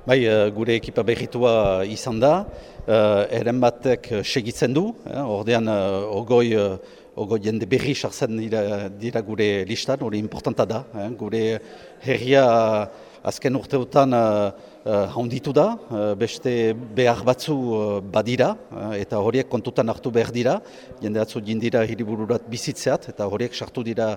Bai, eh, gure ekipa berritua izan da, uh, eren batek segitzen du, eh, ordean ogoi, ogoi jende berri sartzen dira, dira gure listan, hori importanta da, eh, gure herria azken urteotan uh, handitu da, uh, beste behar batzu uh, badira, eta horiek kontutan hartu behar dira, jende atzu jindira hiribururat bizitzeat, eta horiek sartu dira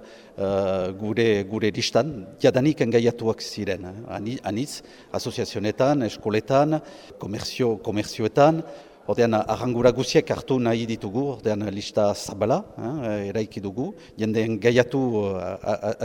gure, gure listan, jadanik engaiatuak ziren, eh, anitz, asoziazionetan, eskoletan, komerzio, komerzioetan, Ordean, arrangura guziek hartu nahi ditugu, ordean lista zabala, eh, eraiki dugu, jendeen gaiatu uh,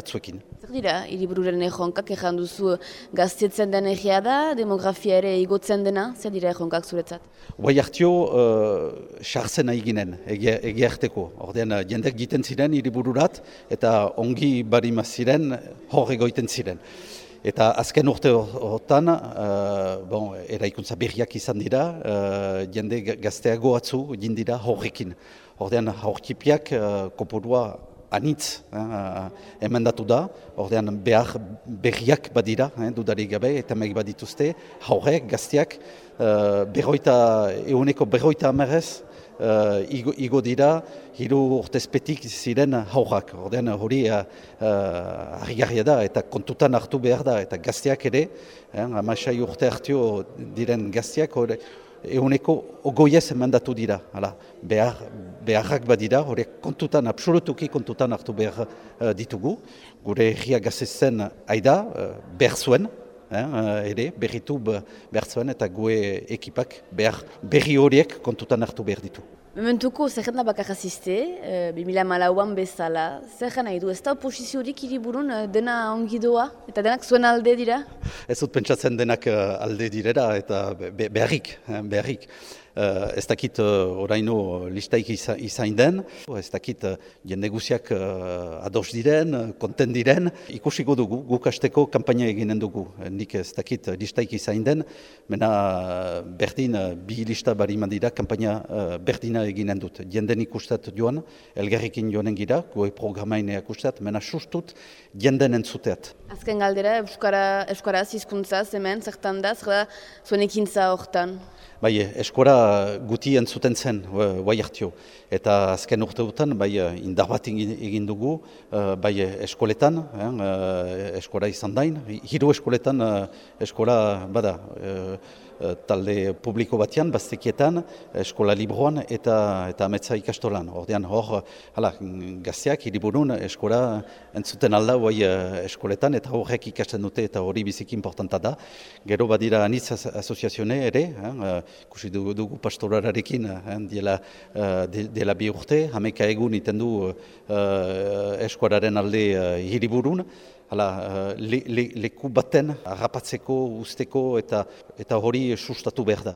atzuekin. Zer dira, hiribururen ejonkak ejan duzu gaztetzen den egia da, demografia ere igotzen dena, zer dira ejonkak zuretzat? Guai hartio, uh, sartzen nahi ginen, egia harteko. Ordean, jendek giten ziren hiribururat, eta ongi barima ziren, hor egoiten ziren. Eta azken urte horretan, uh, bon, eraikuntza berriak izan dira, uh, jende gazteago atzu jindira horrekin. Ordean horkipiak uh, kopurua anitz uh, emendatu da, ordean behar berriak badira, eh, dudarik gabe, eta meg badituzte, haurek gazteak uh, berroita, euneko berroita amerez, uh, igo, igo dira, hiru urtezpetik ziren haurrak. Ordean hori uh, uh, da eta kontutan hartu behar da, eta gazteak ere, eh, amasai urte hartio diren gazteak, hori, eguneko ogoiez mandatu dira. Hala, behar, beharrak badira, hori kontutan, absolutuki kontutan hartu behar uh, ditugu. Gure herria gazezen aida, uh, behar zuen, eh, ere, berritu behar zuen eta gue ekipak behar berri horiek kontutan hartu behar ditu. Mementuko, zer jena bakarra ziste, e, 2000 malauan bezala, zer jena edu, ez da oposiziorik hiriburun eh, dena ongidoa eta denak zuen alde dira? Ez dut pentsatzen denak eh, alde direra eta beharrik, beharrik. Uh, ez dakit uh, oraino listaik izain den, ez dakit uh, jende guziak ados diren, konten diren, ikusiko dugu, guk hasteko kampaina eginen dugu. Nik ez dakit listaik izain den, mena berdin bi lista bari mandira, kampaina berdina eginen dut. Jenden ikustat joan, elgarrikin joanen gira, goe programaineak ustat, mena sustut jenden entzuteat. Azken galdera, Euskara, Euskara zizkuntza, hemen, zertan da, zer da, zuen ekintza horretan? Bai, eskora guti entzuten zen, bai hartio. Eta azken urteutan, bai indar bat egin dugu, eh, bai eskoletan, eh, eskora izan dain. Hiru eskoletan, eh, eskora, bada, talde publiko batean, baztekietan, eskola libroan eta eta ametza ikastolan. Ordean hor, hala, gazteak, hiriburun, eskola entzuten alda bai eskoletan, eta horrek ikasten dute, eta hori biziki importanta da. Gero badira anitz asoziazione ere, ikusi dugu, dugu pastorararekin eh, dela, uh, dela bi urte, hameka egun iten du uh, eskuararen alde uh, hiriburun, Hala, le, le, leku baten harrapatzeko, usteko eta, eta hori sustatu behar da.